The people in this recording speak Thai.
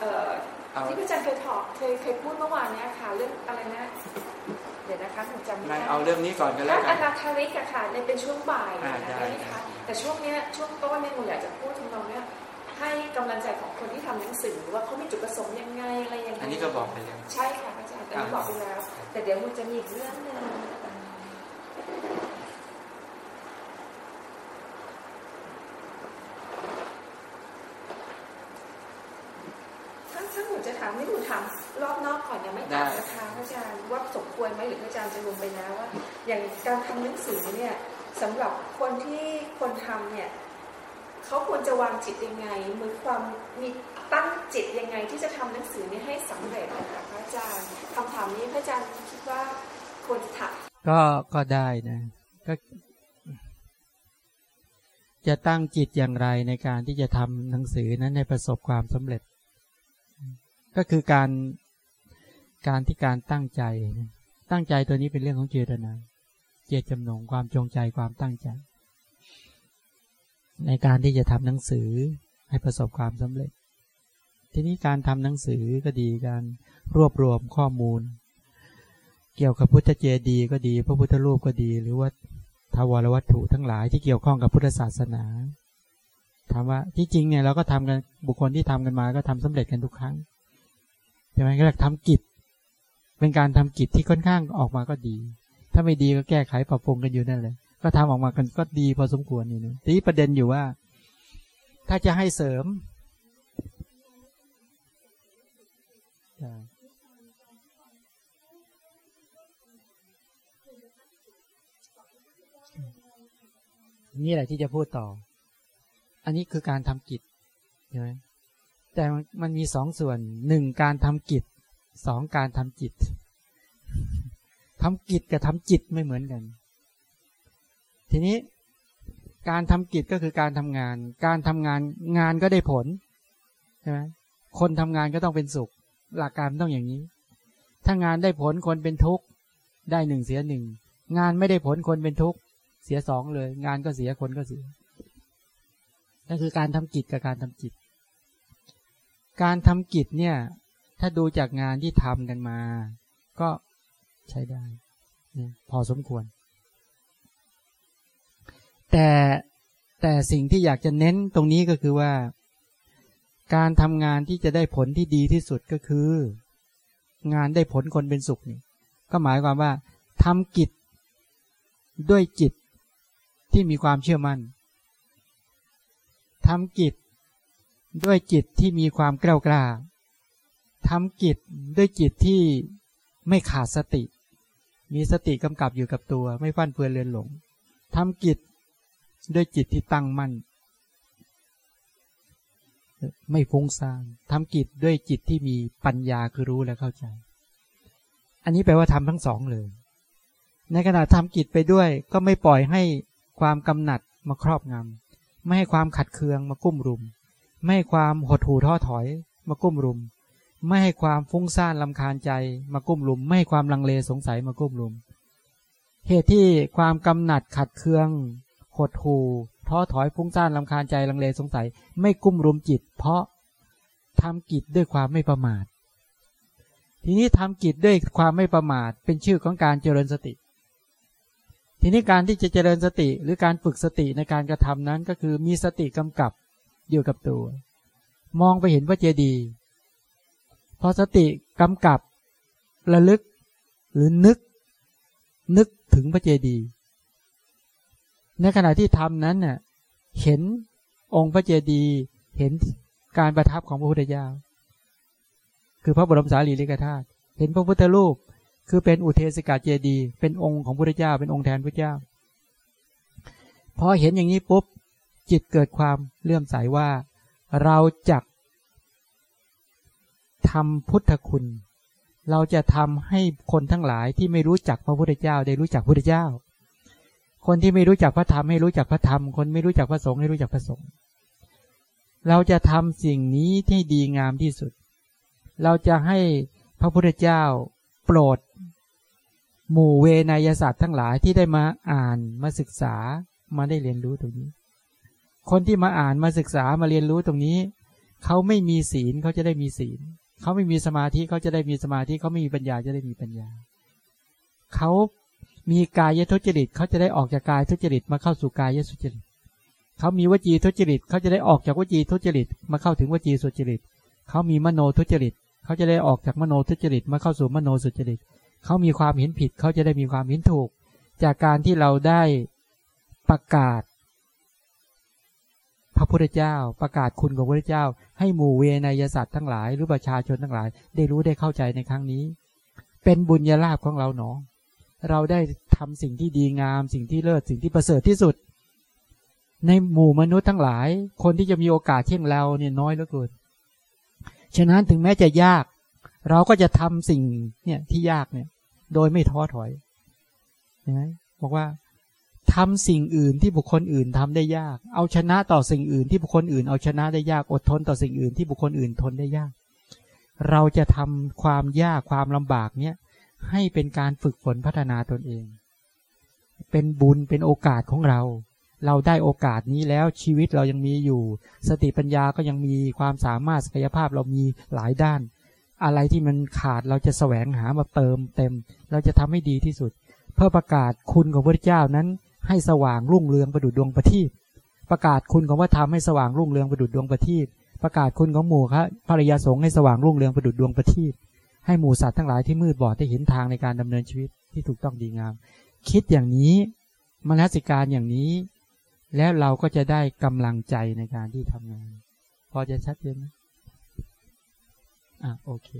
เอ่อที่พระอาจารย์เคยถอกเคยเคยพูดเมื่อวานเนี้ยค่ะ เรื่องอะไรนะ เดี๋ยวนะคะหนูจำไม่ได้เอาเรื่องนี้ก่อนก็แล้วกัอนนาคาริกอะค่ะในเป็นช่วงบ่ายอ่านะได้ได้ไหมคะแต่ช่วงเนี้ยช่วงต้นเนี่ยหนูอยากจะพูดถึงเราเนี่ยให้กำลังใจของคนที่ทำหนังสือว่าเขามีจุดประสงค์ยังไงอะไรยังไงอันนี้ก็บอกไปแล้วใช่ค่ะอาจารย์อันนี้บอกไปแล้ว แต่เดี๋ยวมันจะมีอีกเรื่องหนึ่งถ้า ถ้าหนูจะถามไม่หนูถามรอบนอกก่อนยังไม่ตอบนะคะพระอาจารย์ว่าสมควรไหมหรือพระอาจารย์จะลงไปแล้วว่า อย่างการทำหนังสือเนี่ยสำหรับคนที่คนทำเนี่ยเขาควรจะวางจิตยังไงมือความมีตั้งจิตยังไงที่จะทำหนังสือนี้ให้สำเร็จนะคะพระอาจารย์คำถามนี้พระอาจารย์คิดว่าควรจะถามก็ก็ได้นะก็จะตั้งจิตอย่างไรในการที่จะทำหนังสือนั้นให้ประสบความสำเร็จ ก็คือการการที่การตั้งใจ ตั้งใจตัวนี้เป็นเรื่องของเจตนาเจตจำนงความจงใจความตั้งใจ ในการที่จะทำหนังสือให้ประสบความสำเร็จ ทีนี้การทำหนังสือก็ดีการรวบรวมข้อมูล เกี่ยวกับพุทธเจดีย์ก็ดี พระพุทธรูปก็ดี หรือว่าทวารวัตถุทั้งหลายที่เกี่ยวข้องกับพุทธศาสนาถามว่าที่จริงเนี่ยเราก็ทำกันบุคคลที่ทำกันมาก็ทำสำเร็จกันทุกครั้ง ใช่ไหมก็เรียกทำกิจ เป็นการทำกิจที่ค่อนข้างออกมาก็ดี ถ้าไม่ดีก็แก้ไขปรับปรุงกันอยู่นั่นเลยก็ทำออกมากันก็ดีพอสมควรนี่นะทีนี้ประเด็นอยู่ว่า ถ้าจะให้เสริมนี่แหละที่จะพูดต่อ อันนี้คือการทำกิจใช่ไหม แต่มันมีสองส่วนหนึ่งการทำกิจสองการทำจิตทำกิจกับทำจิตไม่เหมือนกัน ทีนี้การทำกิจก็คือการทำงาน การทำงานงานก็ได้ผลใช่ไหมคนทำงานก็ต้องเป็นสุข หลักการต้องอย่างนี้ ถ้างานได้ผลคนเป็นทุกข์ได้หนึ่งเสียหนึ่งงานไม่ได้ผลคนเป็นทุกข์เสียสองเลย งานก็เสียคนก็เสียนั่นคือการทำกิจกับการทำจิต การทำกิจเนี่ย ถ้าดูจากงานที่ทำกันมา ก็ใช้ได้พอสมควร แต่แต่สิ่งที่อยากจะเน้นตรงนี้ก็คือว่า การทำงานที่จะได้ผลที่ดีที่สุดก็คือ งานได้ผลคนเป็นสุขนี่ก็หมายความว่าทำกิจด้วยจิตที่มีความเชื่อมั่นทำกิจ ด้วยจิตที่มีความกล้ากล้าทำกิจด้วยจิตที่ไม่ขาดสติ มีสติกำกับอยู่กับตัว ไม่ฟั่นเฟือนเลือนหลงทำกิจด้วยจิตที่ตั้งมั่น ไม่ฟุ้งซ่านทำกิจด้วยจิตที่มีปัญญาคือรู้และเข้าใจ อันนี้แปลว่าทำทั้งสองเลย ในขณะทำกิจไปด้วย ก็ไม่ปล่อยให้ความกำหนัดมาครอบงำไม่ให้ความขัดเคืองมากุ้มรุม ไม่ให้ความหดหู่ท้อถอย มากุ้มรุม ไม่ให้ความฟุ้งซ่านลำคาญใจ มากุ้มรุม ไม่ให้ความลังเลสงสัยมากุ้มรุม เหตุที่ความกำหนัดขัดเคือง หดหู่ท้อถอยฟุ้งซ่านลำคาญใจลังเลสงสัย ไม่กุ้มรุมจิต เพราะทำกิจด้วยความไม่ประมาท ทีนี้ทำกิจด้วยความไม่ประมาท เป็นชื่อของการเจริญสติ ทีนี้การที่จะเจริญสติหรือการฝึกสติในการกระทำนั้นก็คือมีสติกำกับ อยู่กับตัว มองไปเห็นพระเจดีย์พอสติกำกับระลึกหรือนึก นึกถึงพระเจดีย์ในขณะที่ทำนั้นเน่ยเห็นองค์พระเจดีย์เห็นการประทับของพระพุทธเจ้าคือพระบรมสารีริกธาตุเห็นพระพุทธรูป คือเป็นอุเทศกาเจดีย์เป็นองค์ของพระพุทธเจ้า เป็นองค์แทนพระเจ้าพอเห็นอย่างนี้ปุ๊บ จิตเกิดความเลื่อมใสว่า เราจะทำพุทธคุณ เราจะทำให้คนทั้งหลายที่ไม่รู้จักพระพุทธเจ้าได้รู้จักพระพุทธเจ้า คนที่ไม่รู้จักพระธรรมให้รู้จักพระธรรม คนไม่รู้จักพระสงฆ์ให้รู้จักพระสงฆ์เราจะทำสิ่งนี้ที่ดีงามที่สุด เราจะให้พระพุทธเจ้าโปรด หมู่เวนยศาสตร์ทั้งหลายที่ได้มาอ่านมาศึกษามาได้เรียนรู้ตรงนี้ คนที่มาอ่านมาศึกษามาเรียนรู้ตรงนี้ เขาไม่มีศีลเขาจะได้มีศีล เขาไม่มีสมาธิเขาจะได้มีสมาธิเขาไม่มีปัญญาจะได้มีปัญญา เขามีกายทุจริตเขาจะได้ออกจากกายทุจริตมาเข้าสู่กายสุจริต เขามีวจีทุจริตเขาจะได้ออกจากวจีทุจริต มาเข้าถึงวจีสุจริต เขามีมโนทุจริต เขาจะได้ออกจากมโนทุจริตมาเข้าสู่มโนสุจริต เขามีความเห็นผิดเขาจะได้มีความเห็นถูก จากการที่เราได้ประกาศ ระพุทธเจ้า ประกาศคุณของพระพุทธเจ้า ให้หมู่เวนยสัตว์ทั้งหลายหรือประชาชนทั้งหลาย ได้รู้ได้เข้าใจในครั้งนี้ เป็นบุญญาลาภของเราหนอเราได้ทำสิ่งที่ดีงาม สิ่งที่เลิศสิ่งที่ประเสริฐที่สุด ในหมู่มนุษย์ทั้งหลาย คนที่จะมีโอกาสเช่นเราเนี่ยน้อยเหลือเกินฉะนั้นถึงแม้จะยาก เราก็จะทำสิ่งเนี่ยที่ยากเนี่ย โดยไม่ท้อถอยเห็นไหมบอกว่า ทำสิ่งอื่นที่บุคคลอื่นทำได้ยาก เอาชนะต่อสิ่งอื่นที่บุคคลอื่นเอาชนะได้ยาก อดทนต่อสิ่งอื่นที่บุคคลอื่นทนได้ยาก เราจะทำความยากความลำบากเนี่ยให้เป็นการฝึกฝนพัฒนาตนเอง เป็นบุญเป็นโอกาสของเรา เราได้โอกาสนี้แล้วชีวิตเรายังมีอยู่ สติปัญญาก็ยังมีความสามารถศักยภาพเรามีหลายด้าน อะไรที่มันขาดเราจะแสวงหามาเติมเต็ม เราจะทำให้ดีที่สุด เพื่อประกาศคุณของพระเจ้านั้น ให้สว่างรุ่งเรืองประดุจดวงประทีปประกาศคุณของพระธรรมให้สว่างรุ่งเรืองประดุจดวงประทีปประกาศคุณของหมู่ครับภริยาสงฆ์ให้สว่างรุ่งเรืองประดุจดวงประทีปให้หมู่สัตว์ทั้งหลายที่มืดบอดได้เห็นทางในการดำเนินชีวิตที่ถูกต้องดีงาม คิดอย่างนี้มนสิการอย่างนี้ แล้วเราก็จะได้กำลังใจในการที่ทำงาน พอจะชัดเจนไหมอะโอเค